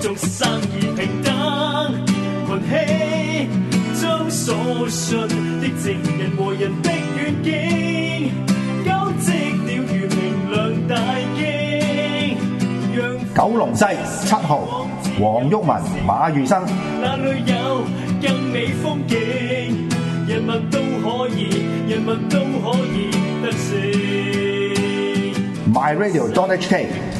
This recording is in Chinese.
做生意平等群起将所信的正人和人的远景交织了如明亮大惊九龙西七号黄郁文马宇生哪里有更美风景人物都可以人物都可以得胜 my radio don't hk